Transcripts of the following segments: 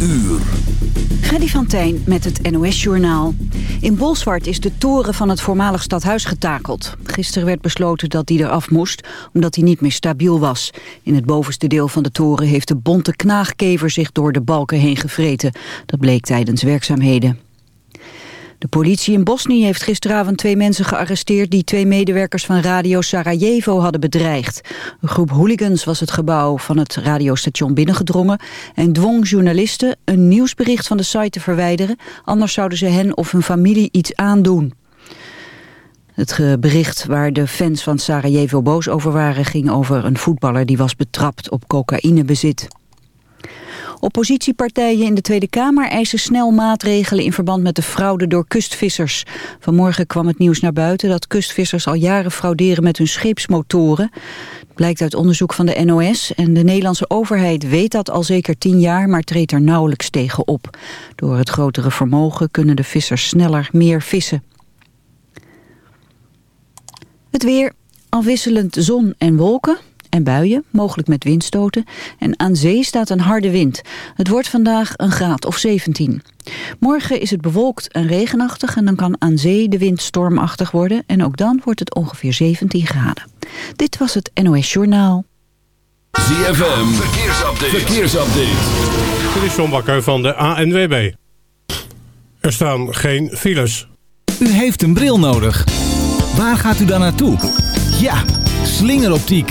uur. Freddy van Tijn met het NOS-journaal. In Bolsward is de toren van het voormalig stadhuis getakeld. Gisteren werd besloten dat die eraf moest, omdat hij niet meer stabiel was. In het bovenste deel van de toren heeft de bonte knaagkever zich door de balken heen gevreten. Dat bleek tijdens werkzaamheden. De politie in Bosnië heeft gisteravond twee mensen gearresteerd... die twee medewerkers van Radio Sarajevo hadden bedreigd. Een groep hooligans was het gebouw van het radiostation binnengedrongen... en dwong journalisten een nieuwsbericht van de site te verwijderen... anders zouden ze hen of hun familie iets aandoen. Het bericht waar de fans van Sarajevo boos over waren... ging over een voetballer die was betrapt op cocaïnebezit. Oppositiepartijen in de Tweede Kamer eisen snel maatregelen in verband met de fraude door kustvissers. Vanmorgen kwam het nieuws naar buiten dat kustvissers al jaren frauderen met hun scheepsmotoren. Het blijkt uit onderzoek van de NOS en de Nederlandse overheid weet dat al zeker tien jaar, maar treedt er nauwelijks tegen op. Door het grotere vermogen kunnen de vissers sneller meer vissen. Het weer, afwisselend zon en wolken en buien, mogelijk met windstoten. En aan zee staat een harde wind. Het wordt vandaag een graad of 17. Morgen is het bewolkt en regenachtig en dan kan aan zee de wind stormachtig worden. En ook dan wordt het ongeveer 17 graden. Dit was het NOS Journaal. ZFM, verkeersupdate. verkeersupdate. Dit is John Bakker van de ANWB. Er staan geen files. U heeft een bril nodig. Waar gaat u dan naartoe? Ja, slingeroptiek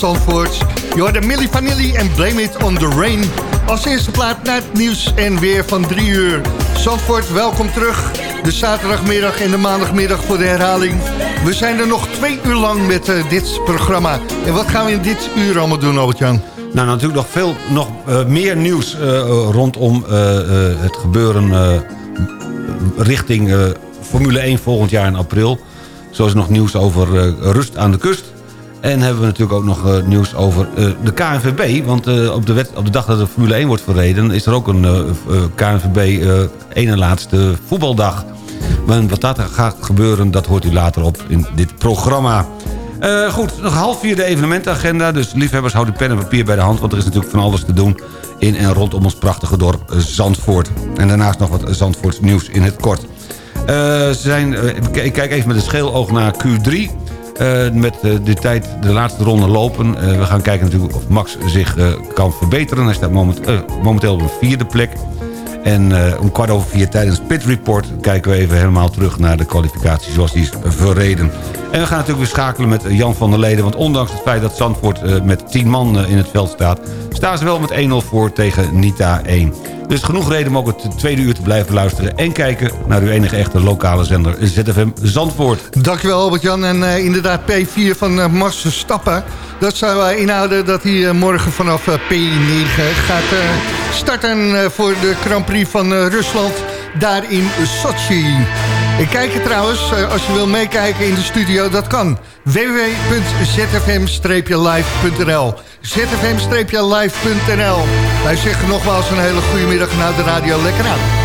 Zandvoort. Je hoort de Milli Vanilli en Blame It on the Rain. Als eerste plaat naar het nieuws en weer van drie uur. Zandvoort, welkom terug. De zaterdagmiddag en de maandagmiddag voor de herhaling. We zijn er nog twee uur lang met uh, dit programma. En wat gaan we in dit uur allemaal doen, Albert-Jan? Nou, natuurlijk nog veel nog, uh, meer nieuws uh, rondom het gebeuren richting Formule 1 volgend jaar in april. Zo is nog nieuws over rust aan de kust. En hebben we natuurlijk ook nog uh, nieuws over uh, de KNVB. Want uh, op, de wet, op de dag dat de Formule 1 wordt verreden... is er ook een KNVB ene laatste voetbaldag. Maar wat dat gaat gebeuren, dat hoort u later op in dit programma. goed, nog half vier de evenementagenda. Dus liefhebbers, houd uw pen en papier bij de hand... want er is natuurlijk van alles te doen in en rondom ons prachtige dorp Zandvoort. En daarnaast nog wat Zandvoorts nieuws in het kort. zijn, ik kijk even met een scheeloog naar Q3... Uh, met uh, de tijd de laatste ronde lopen. Uh, we gaan kijken natuurlijk of Max zich kan verbeteren. Hij staat moment, momenteel op een vierde plek. En om kwart over vier tijdens Pit Report... kijken we even helemaal terug naar de kwalificatie zoals die is verreden. En we gaan natuurlijk weer schakelen met Jan van der Leden. Want ondanks het feit dat Zandvoort met tien man in het veld staat... staan ze wel met 1-0 voor tegen Nita 1. Dus genoeg reden om ook het tweede uur te blijven luisteren... en kijken naar uw enige echte lokale zender ZFM Zandvoort. Dankjewel Albert-Jan. En uh, inderdaad P4 van uh, Max Stappen. Dat zou uh, inhouden dat hij uh, morgen vanaf P9 gaat starten... voor de Grand Prix van Rusland daar in Sochi. Ik kijk er trouwens, als je wil meekijken in de studio, dat kan. www.zfm-live.nl zfm-live.nl Wij zeggen nogmaals een hele goede middag naar de radio Lekker aan.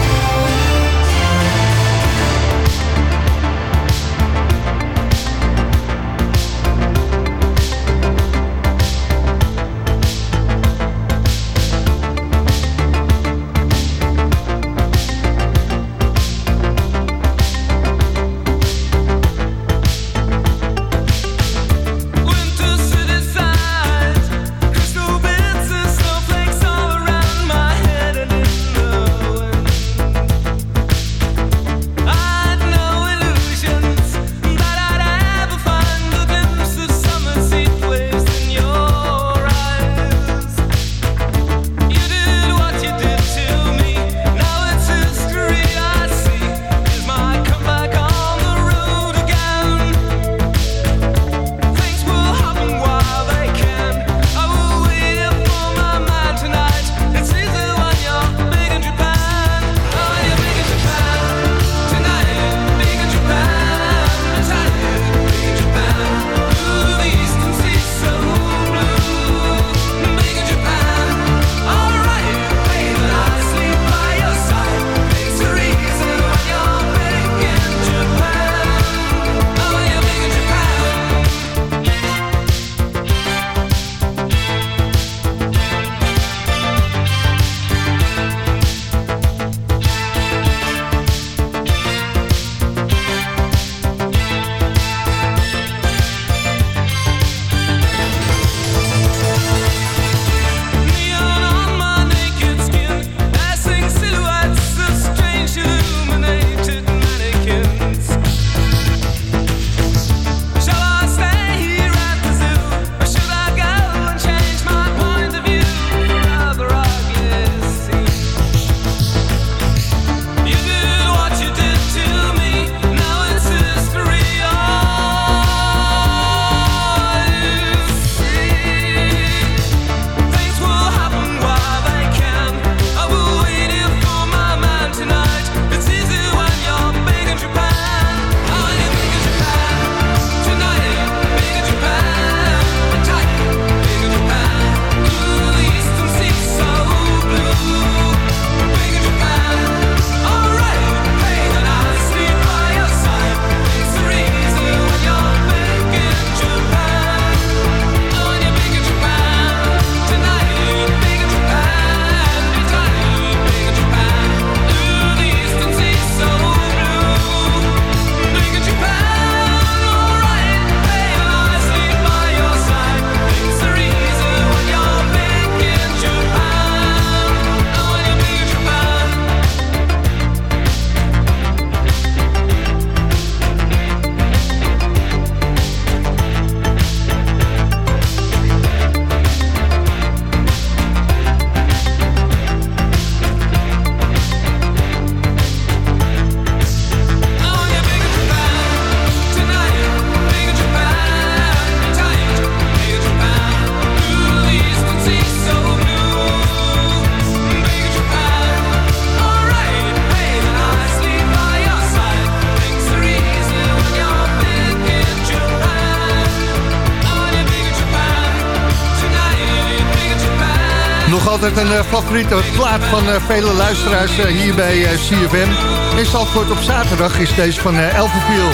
Een uh, favoriete plaat van uh, vele luisteraars uh, hier bij CFM. In Zandvoort op zaterdag is deze van Elfenviel.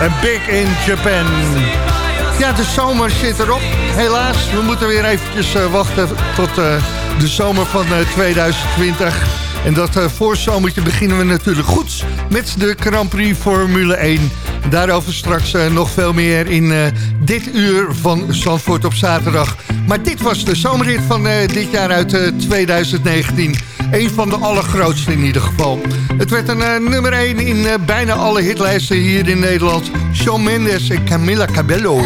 En Big in Japan. Ja, de zomer zit erop. Helaas, we moeten weer eventjes wachten tot de zomer van 2020. En dat voorzomertje beginnen we natuurlijk goed met de Grand Prix Formule 1. Daarover straks uh, nog veel meer in uh, dit uur van Zandvoort op zaterdag. Maar dit was de zomerrit van uh, dit jaar uit 2019. Een van de allergrootste in ieder geval. Het werd een nummer 1 in bijna alle hitlijsten hier in Nederland. Shawn Mendes en Camilla Cabello.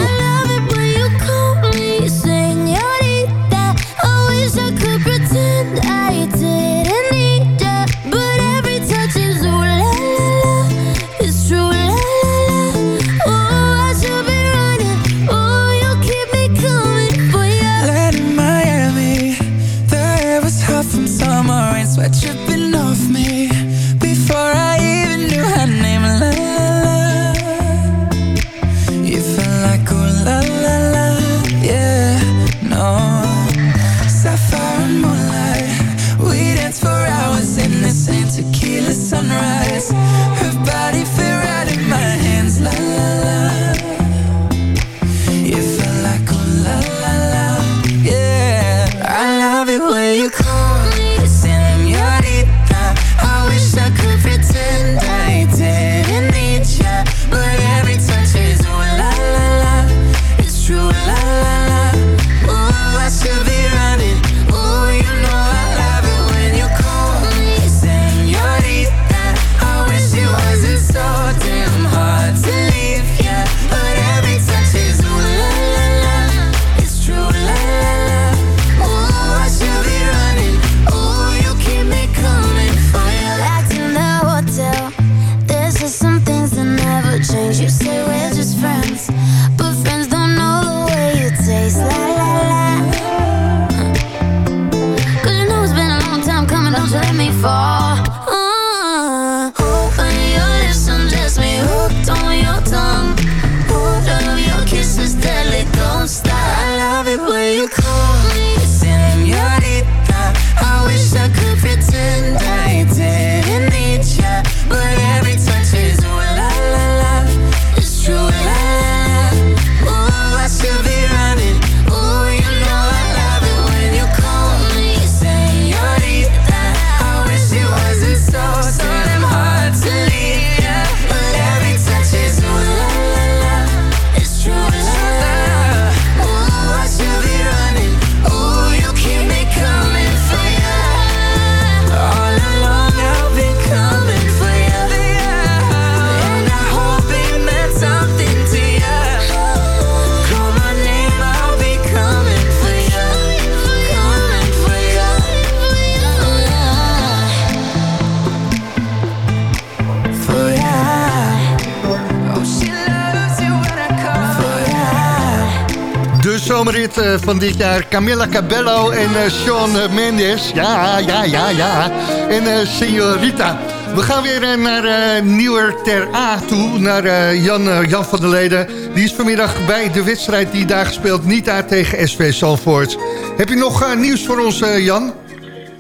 Van dit jaar. Camilla Cabello en uh, Sean Mendes. Ja, ja, ja, ja. En uh, Señorita. We gaan weer naar Nieuwer Ter A toe. Naar Jan, Jan van der Leden. Die is vanmiddag bij de wedstrijd die daar gespeeld. Niet daar tegen SV Zalvoort. Heb je nog nieuws voor ons, Jan?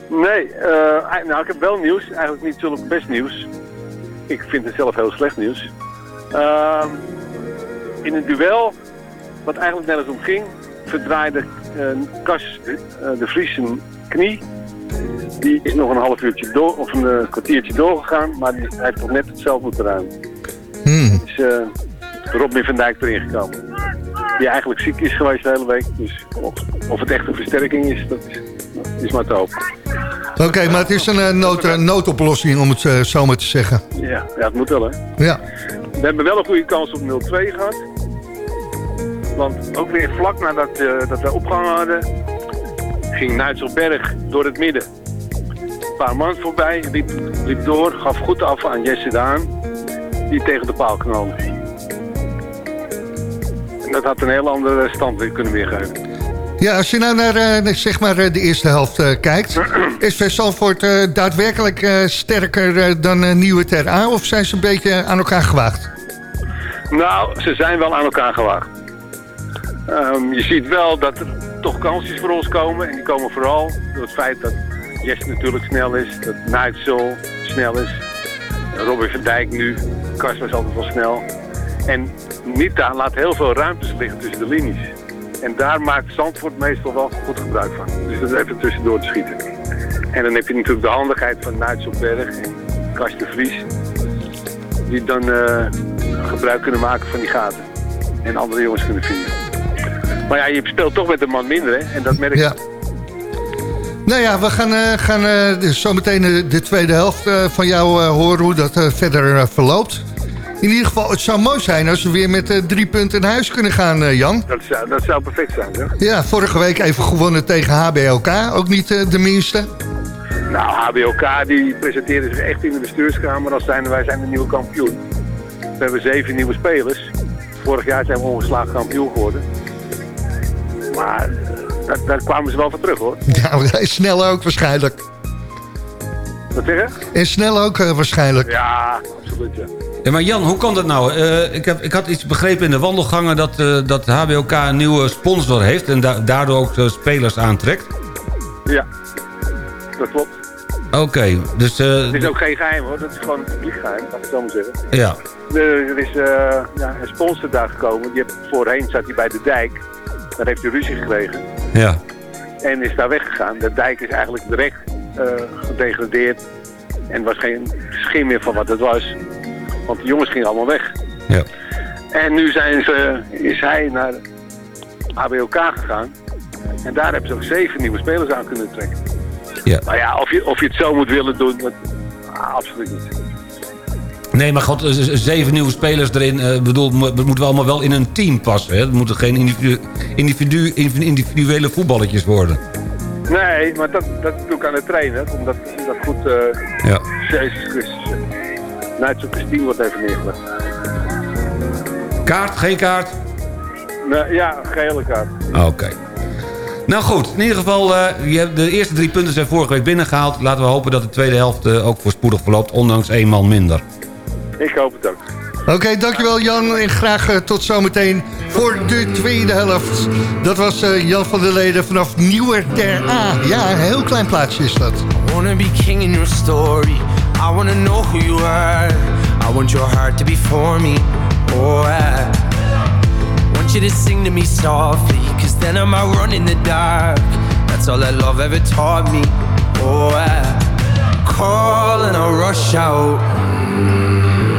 Nee, nou ik heb wel nieuws. Eigenlijk niet zulk best nieuws. Ik vind het zelf heel slecht nieuws. Ehm, in een duel wat eigenlijk nergens om ging, verdraaide uh, Kas uh, de Vries zijn knie. Die is nog een half uurtje door, of een uh, kwartiertje doorgegaan, maar die, hij heeft toch net het zelf moeten ruimen. Hmm. Dus uh, Robin van Dijk erin gekomen. Die eigenlijk ziek is geweest de hele week. Dus of, of het echt een versterking is, dat is, is maar te hopen. Oké, maar het is een nood, noodoplossing om het zo maar te zeggen. Ja, ja, het moet wel hè. Ja. We hebben wel een goede kans op 0-2 gehad. Want ook weer vlak nadat uh, dat we opgehangen hadden, ging Nuitselberg door het midden. Een paar man voorbij, liep, liep door, gaf goed af aan Jesse Daan, die tegen de paal knalde. En dat had een heel andere stand weer kunnen weergeven. Ja, als je nou naar uh, zeg maar, de eerste helft kijkt... is Zandvoort daadwerkelijk sterker dan Nieuwe Ter A... of zijn ze een beetje aan elkaar gewaagd? Nou, ze zijn wel aan elkaar gewaagd. Um, je ziet wel dat er toch kansjes voor ons komen. En die komen vooral door het feit dat Jess natuurlijk snel is. Dat Nigel snel is. Robin van Dijk nu. Kars was altijd wel snel. En Nita laat heel veel ruimtes liggen tussen de linies. En daar maakt Zandvoort meestal wel goed gebruik van. Dus dat even tussendoor te schieten. En dan heb je natuurlijk de handigheid van Nigel Berg en Kars de Vries. Die dan eh, gebruik kunnen maken van die gaten. En andere jongens kunnen vinden. Maar ja, je speelt toch met een man minder, hè? En dat merk je. Ja. Nou ja, we gaan, eh, gaan eh, dus zometeen de, de tweede helft eh, van jou eh, horen hoe dat eh, verder eh, verloopt. In ieder geval, het zou mooi zijn als we weer met eh, drie punten naar huis kunnen gaan, eh, Jan. Dat zou, dat zou perfect zijn, zeg. Ja, vorige week even gewonnen tegen HBLK. Ook niet eh, de minste. Nou, HBOK die presenteren zich echt in de bestuurskamer als zijn wij zijn de nieuwe kampioen. We hebben zeven nieuwe spelers. Vorig jaar zijn we ongeslagen kampioen geworden. Maar eh, daar, daar kwamen ze wel voor terug hoor. Ja, snel ook waarschijnlijk. Wat zeg je? En snel ook eh, waarschijnlijk. Ja, absoluut ja. Ja, maar Jan, hoe kan dat nou? Eh, ik, heb, ik had iets begrepen in de wandelgangen dat, eh, dat HBOK een nieuwe sponsor heeft... en da- daardoor ook spelers aantrekt. Ja, dat klopt. Oké, dus... eh, Het is ook geen geheim hoor, dat is gewoon een publiek geheim, laat ik het zo maar zeggen. ja, Er, er is eh, ja, een sponsor daar gekomen, die heeft, voorheen zat hij bij de dijk. Daar heeft hij ruzie gekregen ja. en is daar weggegaan. De dijk is eigenlijk direct eh, gedegradeerd en was geen schim meer van wat het was. Want de jongens gingen allemaal weg. Ja. En nu zijn ze, is hij naar ABOK gegaan. En daar hebben ze ook zeven nieuwe spelers aan kunnen trekken. Ja. Maar ja, of je, of je het zo moet willen doen, dat, ah, absoluut niet. Nee, maar god, zeven nieuwe spelers erin. eh bedoel, mo- het moeten we allemaal wel in een team passen. Hè? Het moeten geen individu, individu, individuele voetballetjes worden. Nee, maar dat, dat doe ik aan de trainer, omdat dat goed... eh Ja. Jezus Christus. Nigel Christine wordt even neergelegd. Kaart, geen kaart? Nee, ja, gele kaart. Oké. Nou goed, in ieder geval, eh, je hebt de eerste drie punten zijn vorige week binnengehaald. Laten we hopen dat de tweede helft eh, ook voorspoedig verloopt, ondanks één man minder. Ik hoop het ook. Oké, dankjewel Jan. En graag eh, tot zometeen voor de tweede helft. Dat was eh, Jan van der Leden vanaf Nieuwer Ter A. Ja, een heel klein plaatsje is dat. I wanna be king in your story. I wanna know who you are. I want your heart to be for me. Oh, I want you to sing to me softly. Cause then I might run in the dark. That's all that love ever taught me. Oh, I call and I rush out. Out of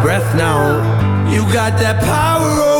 breath now. You got that power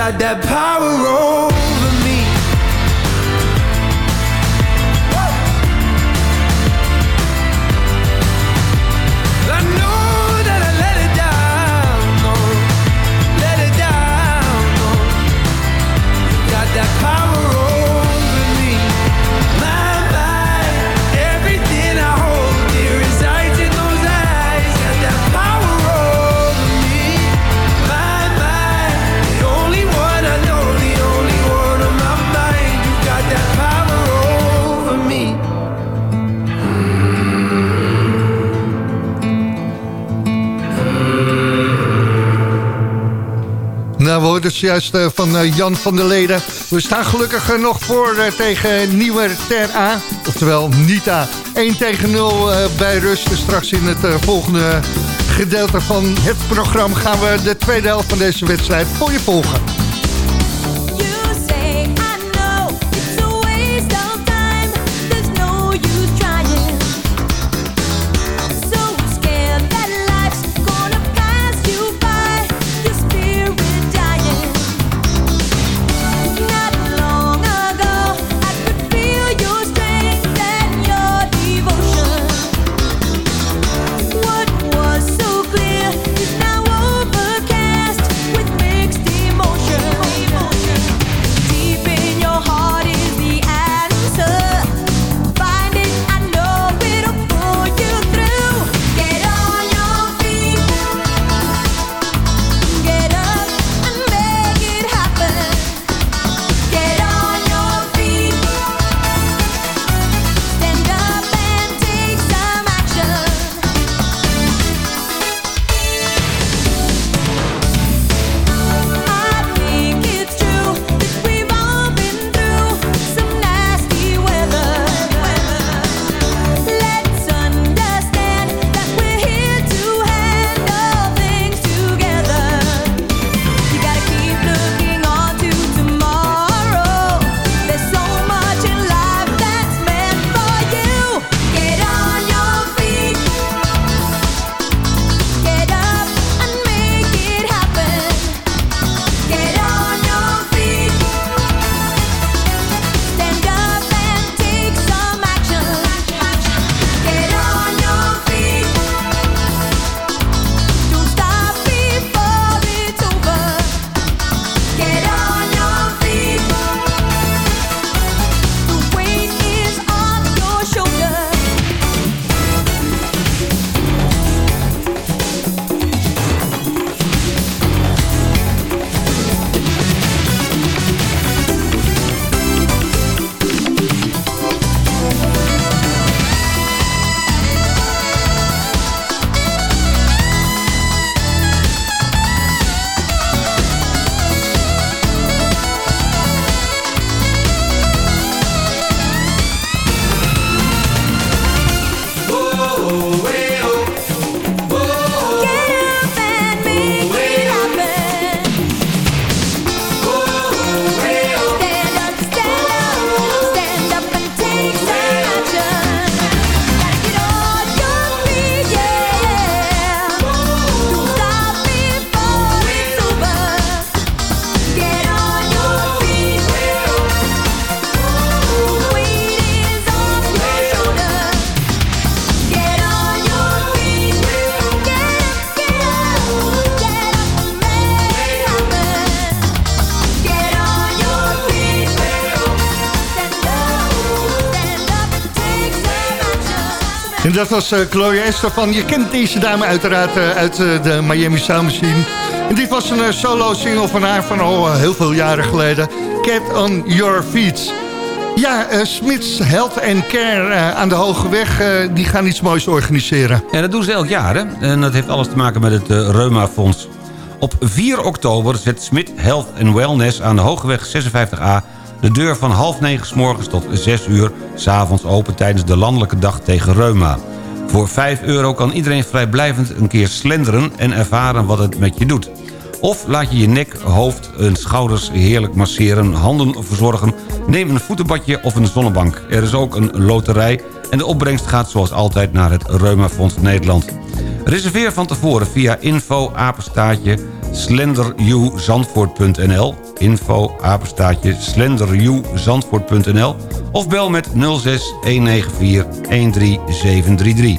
got that power over dus juist eh, van eh, Jan van der Leden. We staan gelukkig eh, nog voor tegen Nieuwe Ter A. Oftewel Nita. 1 tegen 0 eh, bij rust. Straks in het volgende gedeelte van het programma... gaan we de tweede helft van deze wedstrijd voor je volgen. Dat was eh Gloria Estefan. Je kent deze dame uiteraard eh, uit eh, de Miami Sound Machine. En dit was een eh, solo-single van haar van al heel veel jaren geleden. Get on your feet. Ja, eh Smits Health and Care aan de Hoge Weg, die gaan iets moois organiseren. Ja, dat doen ze elk jaar, hè? En dat heeft alles te maken met het Reuma Fonds. Op 4 oktober zet Smit Health and Wellness aan de Hogeweg 56A... de deur van half negen s morgens tot 6 uur... s avonds open tijdens de landelijke dag tegen reuma. Voor 5 euro kan iedereen vrijblijvend een keer slenderen... en ervaren wat het met je doet. Of laat je je nek, hoofd en schouders heerlijk masseren, handen verzorgen... neem een voetenbadje of een zonnebank. Er is ook een loterij en de opbrengst gaat zoals altijd naar het Reuma Fonds Nederland. Reserveer van tevoren via info apenstaatje slenderuzandvoort.nl info apenstaatje slenderuzandvoort.nl of bel met 06 194 13733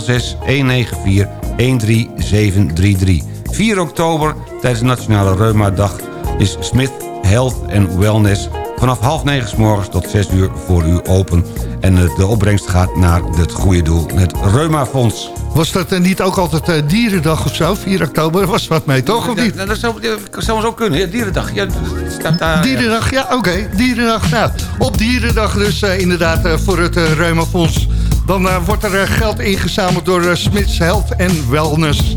06 194 13733 4 oktober tijdens de Nationale Reuma-dag is Smith Health and Wellness vanaf half negen s morgens tot 6 uur voor u open. En eh, de opbrengst gaat naar het goede doel, het Reuma Fonds. Was dat eh, niet ook altijd eh, Dierendag of zo? 4 oktober was wat mee, toch? Of niet? Ja, dat zou, dat zou zo kunnen, ja, dierendag. Ja, staat daar, Dierendag, ja, oké. Dierendag. Nou, op Dierendag dus eh, inderdaad voor het uh, Reumafonds. Dan wordt er geld ingezameld door Smits Health Wellness.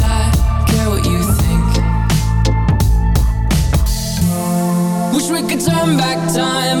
turn back time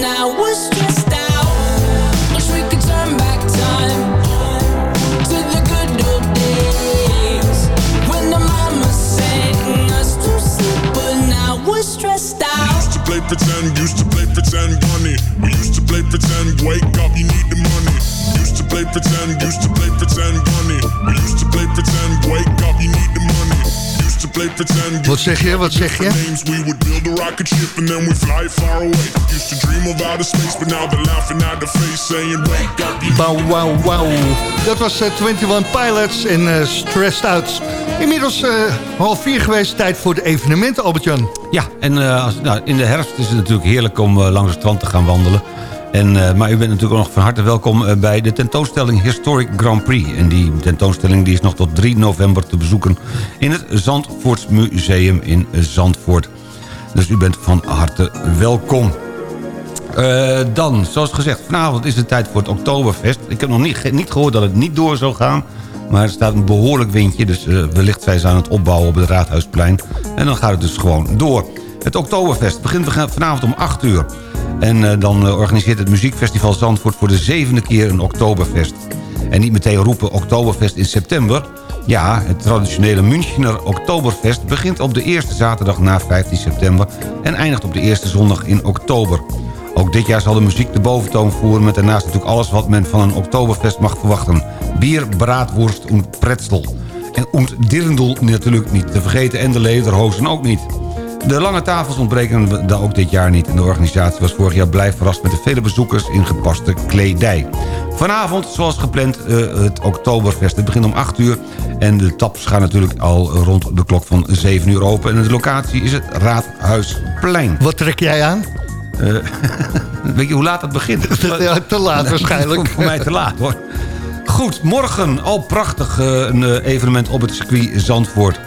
pretend, we could turn back time to the good old days. When the mama said us to sleep but now I'm stressed out. Used to the face, saying, wake up, you Wauw, wauw, wauw. Dat was eh, 21 Pilots en eh, Stressed Out. Inmiddels eh, half vier geweest, tijd voor de evenementen, Albert-Jan. Ja, en eh, als, nou, in de herfst is het natuurlijk heerlijk om langs het strand te gaan wandelen. En, eh, maar u bent natuurlijk ook nog van harte welkom eh, bij de tentoonstelling Historic Grand Prix. En die tentoonstelling die is nog tot 3 november te bezoeken in het Zandvoortsmuseum in Zandvoort. Dus u bent van harte welkom. Eh, dan, zoals gezegd, vanavond is het tijd voor het Oktoberfest. Ik heb nog niet, niet gehoord dat het niet door zou gaan. Maar er staat een behoorlijk windje, dus eh, wellicht zijn ze aan het opbouwen op het Raadhuisplein. En dan gaat het dus gewoon door. Het Oktoberfest begint vanavond om 8 uur. En eh, dan eh, organiseert het Muziekfestival Zandvoort voor de zevende keer een Oktoberfest. En niet meteen roepen Oktoberfest in september. Ja, het traditionele Münchener Oktoberfest begint op de eerste zaterdag na 15 september... en eindigt op de eerste zondag in oktober. Ook dit jaar zal de muziek de boventoon voeren... met daarnaast natuurlijk alles wat men van een Oktoberfest mag verwachten. Bier, braadworst en pretzel. En und dirndl natuurlijk niet te vergeten en de lederhozen ook niet. De lange tafels ontbreken daar ook dit jaar niet. En de organisatie was vorig jaar blij verrast met de vele bezoekers in gepaste kledij. Vanavond, zoals gepland, eh, het Oktoberfest. Het begint om 8 uur en de taps gaan natuurlijk al rond de klok van 7 uur open. En de locatie is het Raadhuisplein. Wat trek jij aan? Eh, weet je hoe laat het begint? Ja, te laat waarschijnlijk. Voor mij te laat hoor. Goed, morgen al prachtig eh, een evenement op het circuit Zandvoort.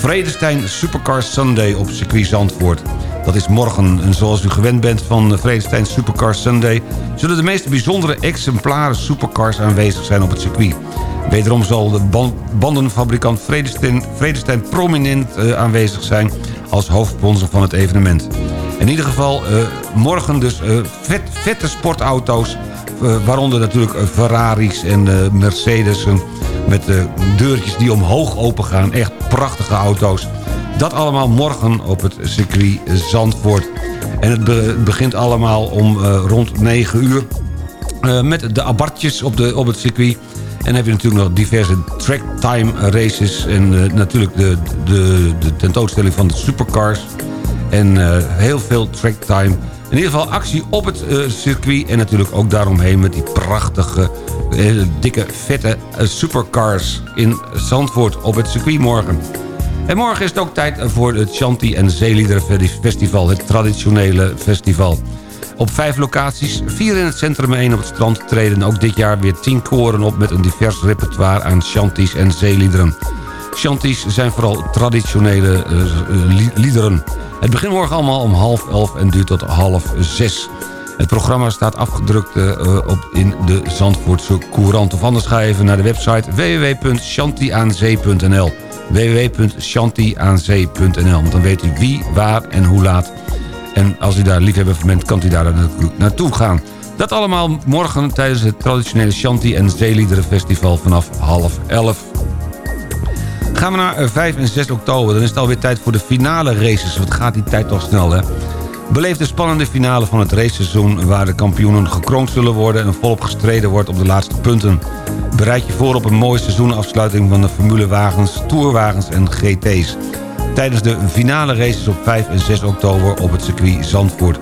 Vredestein Supercar Sunday op circuit Zandvoort. Dat is morgen. En zoals u gewend bent van Vredestein Supercar Sunday... zullen de meest bijzondere exemplaren supercars aanwezig zijn op het circuit. Wederom zal de ban- bandenfabrikant Vredestein, Vredestein prominent eh, aanwezig zijn... als hoofdsponsor van het evenement. In ieder geval eh, morgen dus eh, vet, vette sportauto's... waaronder natuurlijk Ferraris en Mercedes'en... met de deurtjes die omhoog open gaan. Echt prachtige auto's. Dat allemaal morgen op het circuit Zandvoort. En het be- begint allemaal om eh, rond 9 uur... eh, met de abartjes op, de, op het circuit. En dan heb je natuurlijk nog diverse tracktime races... en eh, natuurlijk de, de, de tentoonstelling van de supercars... En heel veel tracktime. In ieder geval actie op het eh, circuit. En natuurlijk ook daaromheen met die prachtige, hele dikke, vette eh, supercars in Zandvoort op het circuit morgen. En morgen is het ook tijd voor het Chanti en Zeeliederen Festival. Het traditionele festival. Op vijf locaties, vier in het centrum en één op het strand... treden ook dit jaar weer tien koren op met een divers repertoire aan chanties en zeeliederen. Chanties zijn vooral traditionele eh, li- liederen. Het begint morgen allemaal om half elf en duurt tot half zes. Het programma staat afgedrukt eh, op in de Zandvoortse Courant. Of anders ga even naar de website www.chantiaanzee.nl www.chantiaanzee.nl Want dan weet u wie, waar en hoe laat. En als u daar liefhebber van bent, kan u daar natuurlijk naartoe gaan. Dat allemaal morgen tijdens het traditionele Chanti en Zeeliederenfestival vanaf half elf. Gaan we naar eh, 5 en 6 oktober. Dan is het alweer tijd voor de finale races. Wat gaat die tijd toch snel, hè? Beleef de spannende finale van het raceseizoen... waar de kampioenen gekroond zullen worden... en volop gestreden wordt op de laatste punten. Bereid je voor op een mooie seizoenafsluiting... van de formulewagens, tourwagens en GT's. Tijdens de finale races op 5 en 6 oktober op het circuit Zandvoort.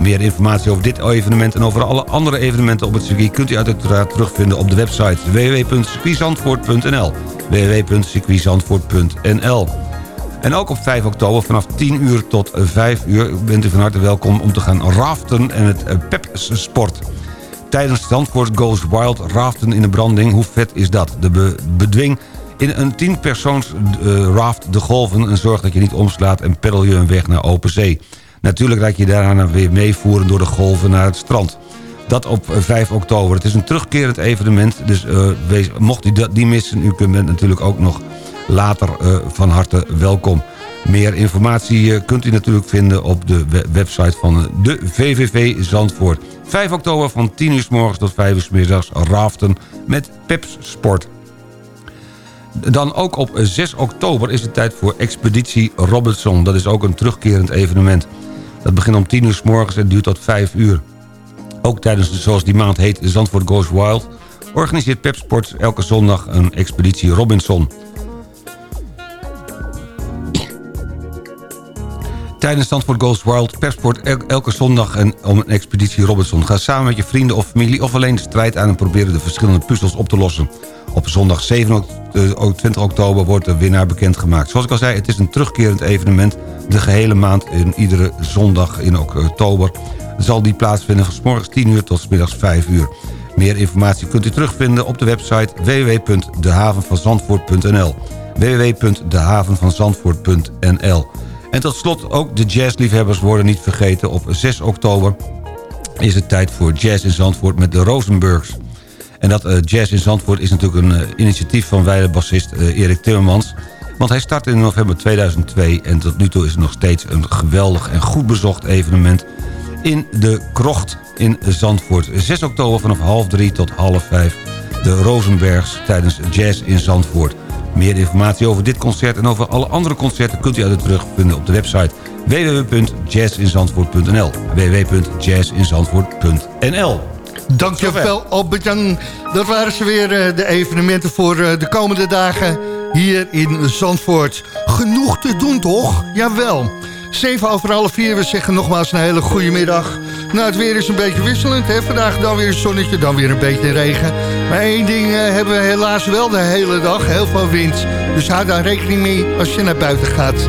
Meer informatie over dit evenement en over alle andere evenementen op het circuit... kunt u uiteraard terugvinden op de website www.circuitzandvoort.nl www.circuitzandvoort.nl En ook op 5 oktober vanaf 10 uur tot 5 uur bent u van harte welkom om te gaan raften en het eh, Pep-sport. Tijdens Zandvoort Goes Wild raften in de branding, hoe vet is dat? De be- bedwing in een 10 persoons eh, raft de golven en zorg dat je niet omslaat en peddel je een weg naar open zee. Natuurlijk raak je daarna weer meevoeren door de golven naar het strand. Dat op eh, 5 oktober. Het is een terugkerend evenement, dus eh, mocht u dat niet missen... u kunt natuurlijk ook nog later eh, van harte welkom. Meer informatie eh, kunt u natuurlijk vinden op de we- website van eh, de VVV Zandvoort. 5 oktober van 10 uur s morgens tot 5 uur s middags raften met Peps Sport. Dan ook op 6 oktober is het tijd voor Expeditie Robinson. Dat is ook een terugkerend evenement. Dat begint om 10 uur s morgens en duurt tot 5 uur. Ook tijdens, de, zoals die maand heet, Zandvoort Goes Wild... organiseert Pep Sports elke zondag een Expeditie Robinson. Tijdens Zandvoort Goes Wild Pepsport el- elke zondag een, om een expeditie Robinson. Ga samen met je vrienden of familie of alleen de strijd aan... en proberen de verschillende puzzels op te lossen. Op zondag 7 ok- eh, 20 oktober wordt de winnaar bekendgemaakt. Zoals ik al zei, het is een terugkerend evenement. De gehele maand in iedere zondag in oktober zal die plaatsvinden van morgens 10 uur tot middags 5 uur. Meer informatie kunt u terugvinden op de website www.dehavenvanzandvoort.nl www.dehavenvanzandvoort.nl En tot slot ook de jazzliefhebbers worden niet vergeten. Op 6 oktober is het tijd voor Jazz in Zandvoort met de Rosenbergs. En dat eh, Jazz in Zandvoort is natuurlijk een eh, initiatief van wijle-bassist eh, Erik Timmermans. Want hij startte in november 2002 en tot nu toe is het nog steeds een geweldig en goed bezocht evenement in de Krocht in Zandvoort. 6 oktober vanaf half drie tot half vijf. De Rosenbergs tijdens Jazz in Zandvoort. Meer informatie over dit concert en over alle andere concerten... kunt u uit terugvinden op de website www.jazzinzandvoort.nl www.jazzinzandvoort.nl Dankjewel Albert-Jan. Dat waren ze weer eh, de evenementen voor eh, de komende dagen hier in Zandvoort. Genoeg te doen toch? Jawel. 7 over half 4, we zeggen nogmaals een hele goede middag. Nou, het weer is een beetje wisselend. Hè? Vandaag dan weer een zonnetje, dan weer een beetje regen. Maar één ding eh, hebben we helaas wel de hele dag. Heel veel wind. Dus hou daar rekening mee als je naar buiten gaat.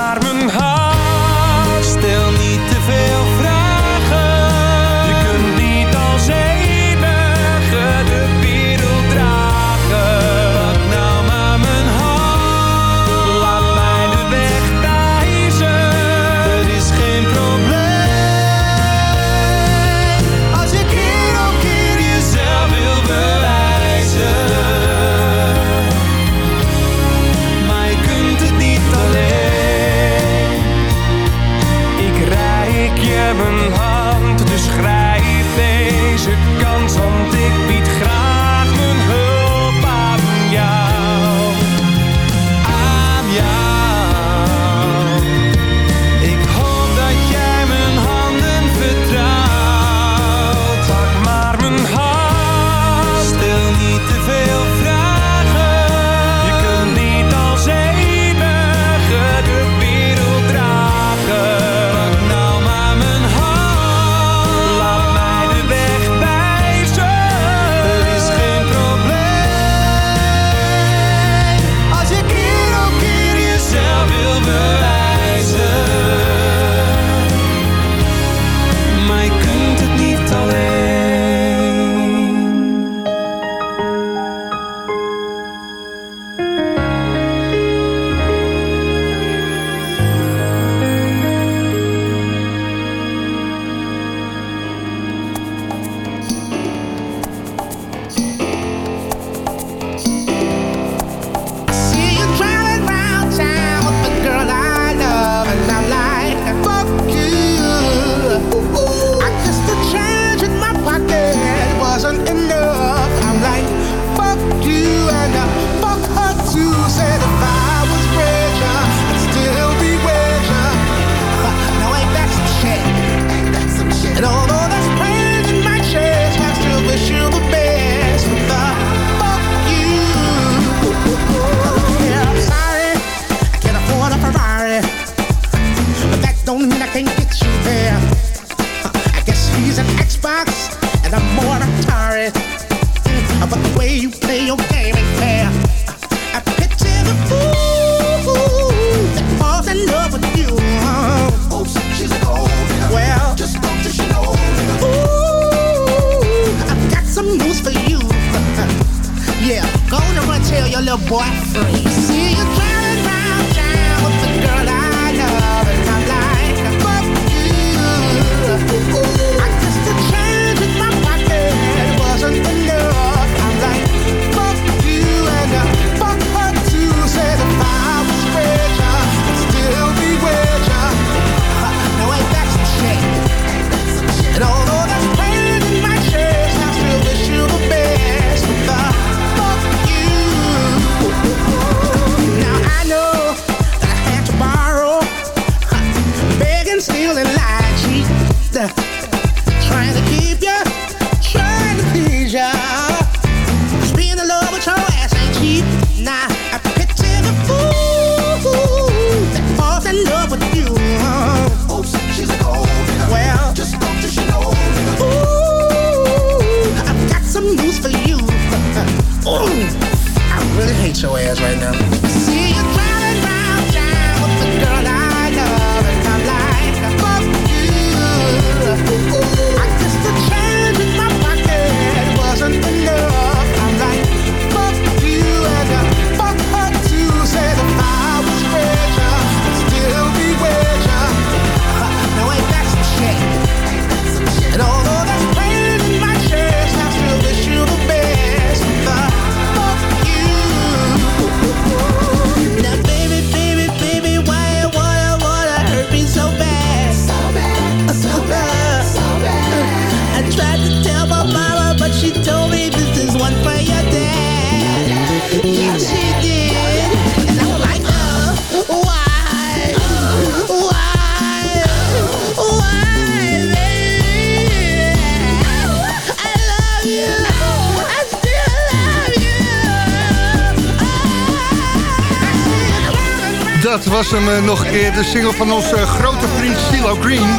eh, nog een keer, de single van onze grote vriend Stilo Green.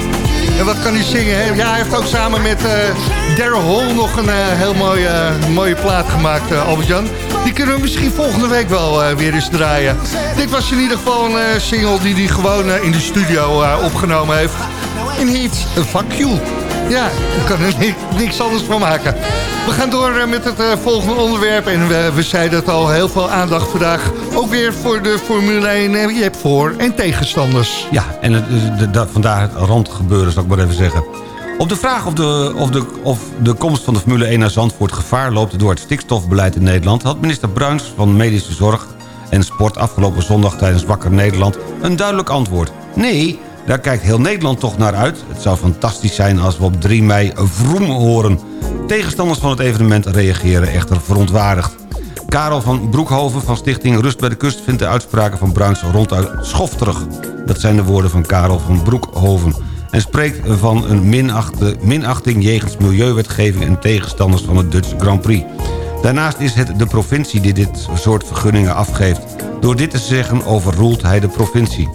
En wat kan hij zingen? Hè? Ja, hij heeft ook samen met eh Daryl Hall nog een eh, heel mooie, mooie plaat gemaakt, Albert-Jan. Die kunnen we misschien volgende week wel weer eens draaien. Dit was in ieder geval een single die hij gewoon in de studio opgenomen heeft. En heet Fuck You. Ja, ik kan er ni- niks anders van maken. We gaan door eh, met het eh, volgende onderwerp. En we, we zeiden het al, heel veel aandacht vandaag. Ook weer voor de Formule 1. Eh, Je hebt voor- en tegenstanders. Ja, en het, de- de- vandaar het randgebeuren, zal ik maar even zeggen. Op de vraag of de, of, de, of de komst van de Formule 1 naar Zandvoort gevaar loopt... door het stikstofbeleid in Nederland... had minister Bruins van Medische Zorg en Sport afgelopen zondag tijdens Wakker Nederland... een duidelijk antwoord. Nee, daar kijkt heel Nederland toch naar uit. Het zou fantastisch zijn als we op 3 mei vroom horen. Tegenstanders van het evenement reageren echter verontwaardigd. Karel van Broekhoven van stichting Rust bij de Kust... vindt de uitspraken van Bruins ronduit schofterig. Dat zijn de woorden van Karel van Broekhoven. En spreekt van een minachting jegens milieuwetgeving... en tegenstanders van het Dutch Grand Prix. Daarnaast is het de provincie die dit soort vergunningen afgeeft. Door dit te zeggen overroelt hij de provincie.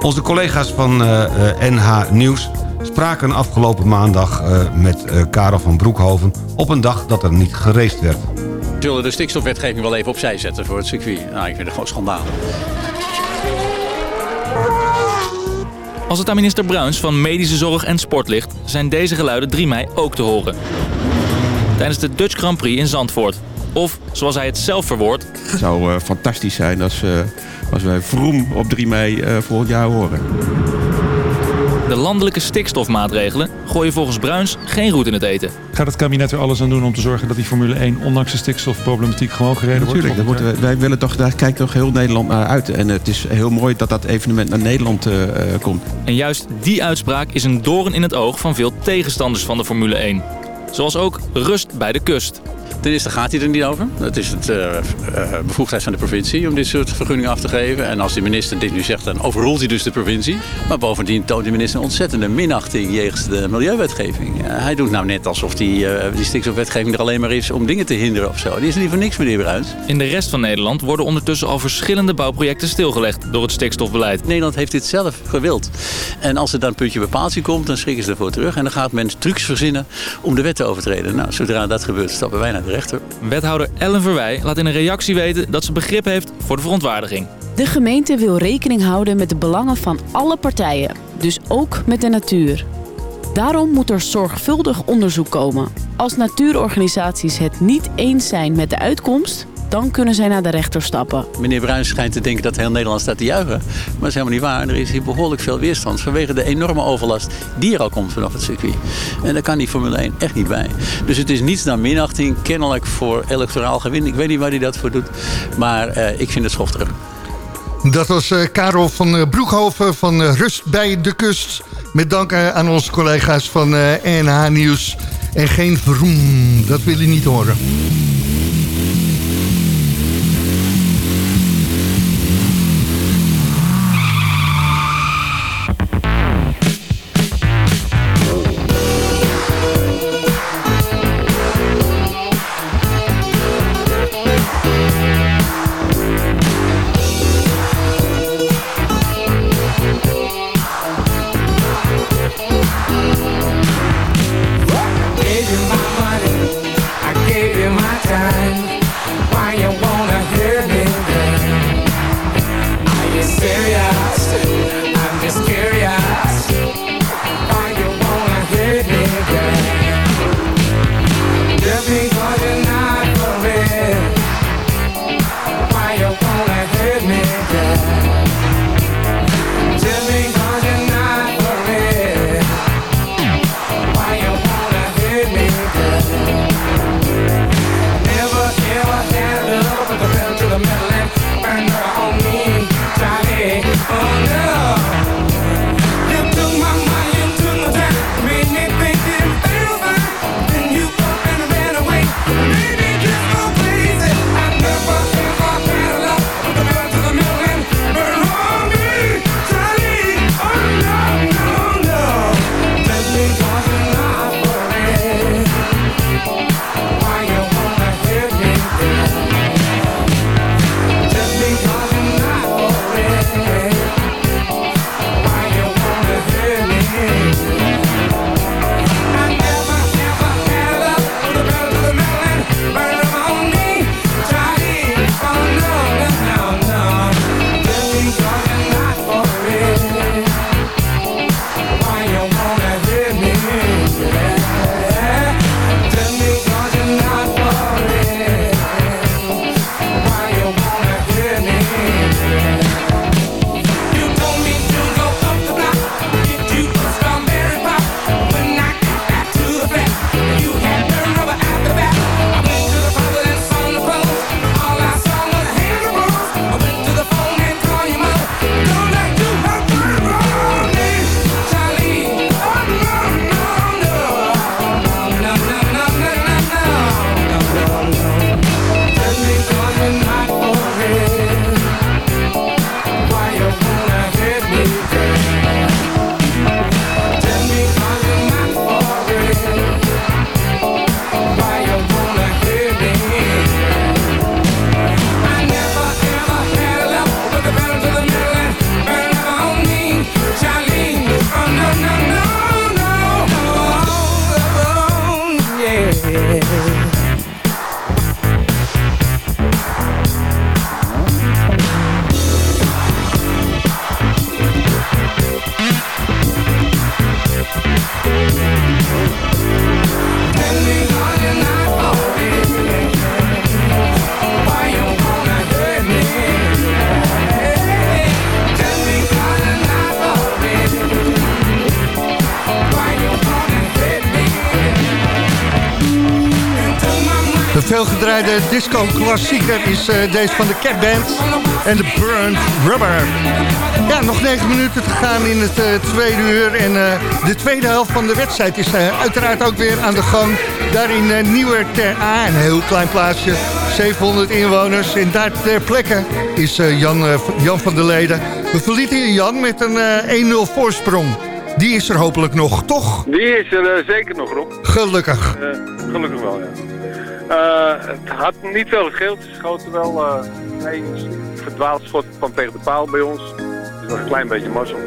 Onze collega's van eh, eh, NH Nieuws spraken afgelopen maandag eh, met eh, Karel van Broekhoven... op een dag dat er niet gereest werd. We zullen de stikstofwetgeving wel even opzij zetten voor het circuit. Nou, ik vind het gewoon schandalig. Als het aan minister Bruins van Medische Zorg en Sport ligt, zijn deze geluiden 3 mei ook te horen. Tijdens de Dutch Grand Prix in Zandvoort. Of, zoals hij het zelf verwoordt, Het zou eh, fantastisch zijn als, eh, als wij Vroom op 3 mei eh, volgend jaar horen. de landelijke stikstofmaatregelen gooien volgens Bruins geen roet in het eten. Gaat het kabinet er alles aan doen om te zorgen dat die Formule 1, ondanks de stikstofproblematiek, gewoon gereden wordt? Natuurlijk, daar moeten we, wij willen toch, daar kijkt toch heel Nederland naar uit. En het is heel mooi dat dat evenement naar Nederland komt. En juist die uitspraak is een doorn in het oog van veel tegenstanders van de Formule 1. Zoals ook rust bij de kust. Ten eerste gaat hij er niet over. Het is het eh, eh, bevoegdheid van de provincie om dit soort vergunningen af te geven. En als de minister dit nu zegt, dan overroelt hij dus de provincie. Maar bovendien toont de minister een ontzettende minachting jegens de milieuwetgeving. Eh, hij doet nou net alsof die, die stikstofwetgeving er alleen maar is om dingen te hinderen of zo. Die is er niet voor niks, meneer Bruins. In de rest van Nederland worden ondertussen al verschillende bouwprojecten stilgelegd door het stikstofbeleid. Nederland heeft dit zelf gewild. En als er dan een puntje bepaaldje komt, dan schrikken ze ervoor terug. En dan gaat men trucs verzinnen om de wet te overtreden. Nou, zodra dat gebeurt, stappen wij naar de rechter. Wethouder Ellen Verwij laat in een reactie weten dat ze begrip heeft voor de verontwaardiging. De gemeente wil rekening houden met de belangen van alle partijen, dus ook met de natuur. Daarom moet er zorgvuldig onderzoek komen. Als natuurorganisaties het niet eens zijn met de uitkomst, dan kunnen zij naar de rechter stappen. Meneer Bruins schijnt te denken dat heel Nederland staat te juichen. Maar dat is helemaal niet waar. Er is hier behoorlijk veel weerstand vanwege de enorme overlast die er al komt vanaf het circuit. En daar kan die Formule 1 echt niet bij. Dus het is niets dan minachting, kennelijk voor electoraal gewin. Ik weet niet waar hij dat voor doet, maar eh, ik vind het schofterig. Dat was eh, Karel van eh, Broekhoven van Rust bij de Kust. Met dank aan onze collega's van eh, NH Nieuws. En geen vroom, dat wil je niet horen. Veel gedraaide disco-klassieker is eh, deze van de Cat Band en de Burnt Rubber. Ja, nog negen minuten te gaan in het eh, tweede uur. En eh, de tweede helft van de wedstrijd is uiteraard ook weer aan de gang. Daar in Nieuwer ter A, een heel klein plaatsje, 700 inwoners. En daar ter plekke is Jan, Jan van der Leden. We verlieten hier Jan met een eh, 1-0 voorsprong. Die is er hopelijk nog, toch? Die is er zeker nog, Rob. Gelukkig. Gelukkig wel, ja. Eh, het had niet veel gescheeld. Ze schoten wel eh één verdwaald schot van tegen de paal bij ons. Dus nog een klein beetje mazzel.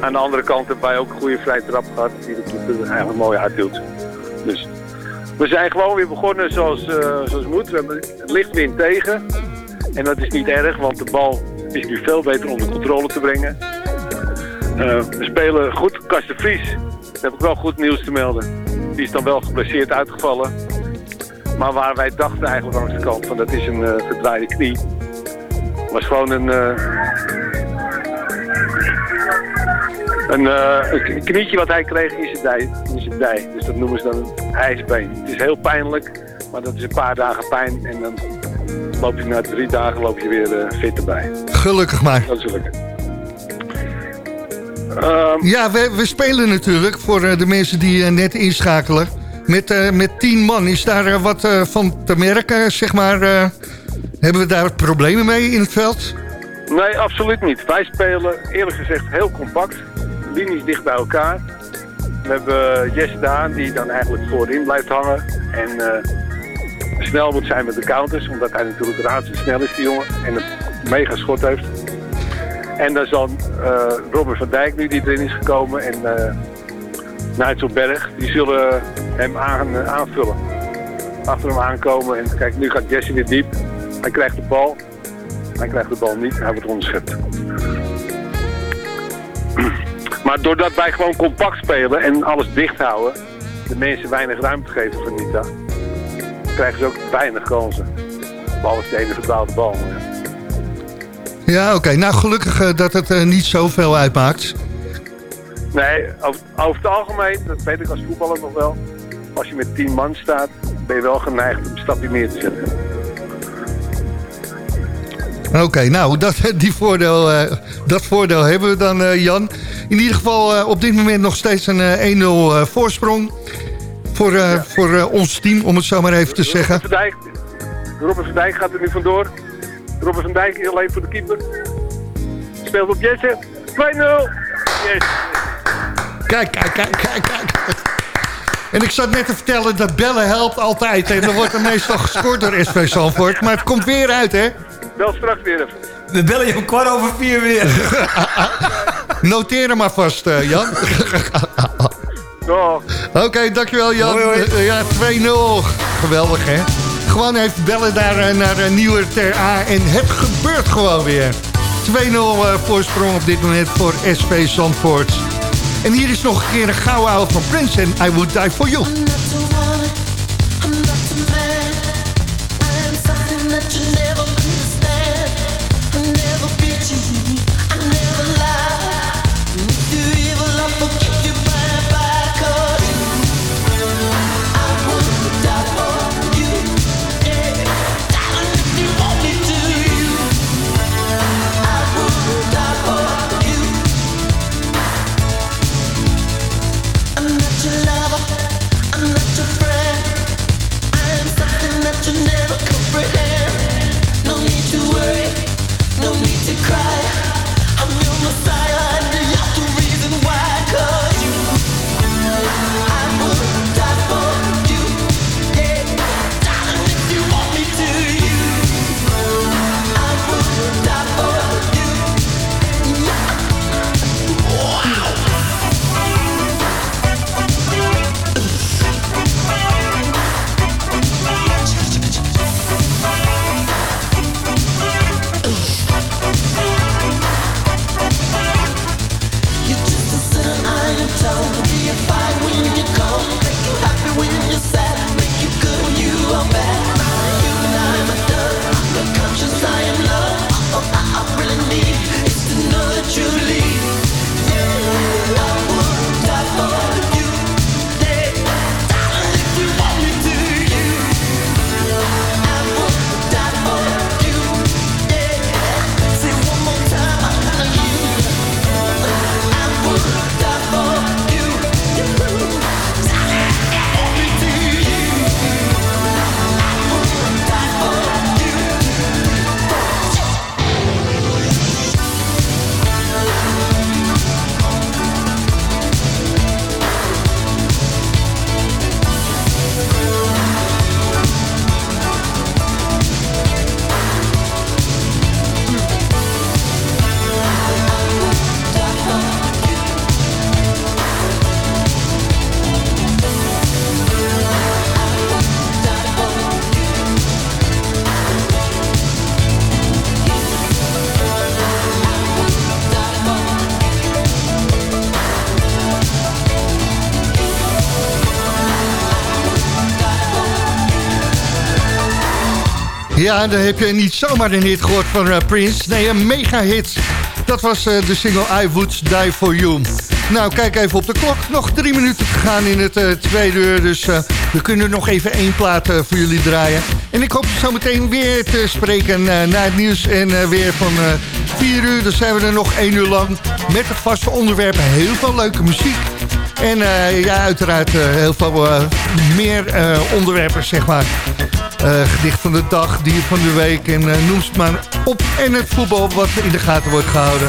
Aan de andere kant hebben wij ook een goede vrije trap gehad. Die de keeper eigenlijk mooi uithield. Dus we zijn gewoon weer begonnen zoals, eh, zoals moet. We hebben het lichtwind tegen. En dat is niet erg, want de bal is nu veel beter onder controle te brengen. We spelen goed. Karsten Vries, heb ik wel goed nieuws te melden. Die is dan wel geblesseerd uitgevallen. Maar waar wij dachten eigenlijk langs de kant van dat is een eh verdraaide knie. Was gewoon een, eh, een, eh, een knietje wat hij kreeg in zijn, dij, in zijn dij. Dus dat noemen ze dan een ijsbeen. Het is heel pijnlijk, maar dat is een paar dagen pijn. En dan loop je na drie dagen loop je weer fit erbij. Gelukkig maar. Dat is. Ehm, Ja, we, we spelen natuurlijk voor de mensen die net inschakelen. Met, eh, met tien man. Is daar eh, wat eh, van te merken, zeg maar? hebben we daar problemen mee in het veld? Nee, absoluut niet. Wij spelen eerlijk gezegd heel compact. Linies dicht bij elkaar. We hebben Jesse Daan die dan eigenlijk voorin blijft hangen. En snel moet zijn met de counters. Omdat hij natuurlijk razendsnel is, die jongen. En een mega schot heeft. En dan zal eh Robert van Dijk nu die erin is gekomen. En Nigel Berg. Die zullen hem aan, eh, aanvullen. Achter hem aankomen. En kijk, nu gaat Jesse weer diep. Hij krijgt de bal. Hij krijgt de bal niet, hij wordt onderschept. Maar doordat wij gewoon compact spelen en alles dicht houden, de mensen weinig ruimte geven voor Nita, krijgen ze ook weinig kansen. Behalve de ene verdwaalde bal. Ja, oké. Nou, gelukkig eh, dat het eh, niet zoveel uitmaakt. Nee, over, over het algemeen, dat weet ik als voetballer nog wel, als je met 10 man staat, ben je wel geneigd om een stapje meer te zetten. Oké, nou, dat, die voordeel, eh, dat voordeel hebben we dan, eh, Jan. In ieder geval eh, op dit moment nog steeds een eh, 1-0 eh, voorsprong. Voor, voor ons team, om het zo maar even te zeggen. Van Dijk, Robert van Dijk gaat er nu vandoor. Robert van Dijk is alleen voor de keeper. Speelt op Jesse. 2-0. Yes. Kijk, kijk, kijk, kijk, kijk. En ik zat net te vertellen dat bellen helpt altijd. En dan wordt er meestal gescoord door SV Zalvoort. Maar het komt weer uit, hè? Wel straks weer even. We bellen je om kwart over vier weer. Noteer hem maar vast, eh, Jan. Oké, dankjewel Jan. Hoi, hoi. Eh, ja, 2-0. Geweldig, hè? Gewoon even bellen daar eh, naar Nieuwer Ter A. En het gebeurt gewoon weer. 2-0 eh, voorsprong op dit moment voor SV Zandvoort. En hier is nog een keer een gouden oude van Prince en I Would Die For You. Ja, dan heb je niet zomaar een hit gehoord van eh, Prince. Nee, een mega hit. Dat was eh, de single I Would Die For You. Nou, kijk even op de klok. Nog drie minuten te gaan in het eh, tweede uur. Dus we kunnen nog even één plaat voor jullie draaien. En ik hoop zo meteen weer te spreken na het nieuws. En weer van eh, vier uur. Dan zijn we er nog één uur lang. Met de vaste onderwerpen. Heel veel leuke muziek. En ja, uiteraard heel veel meer onderwerpen, zeg maar. Eh, gedicht van de dag, dier van de week en eh, noem maar op. En het voetbal wat in de gaten wordt gehouden.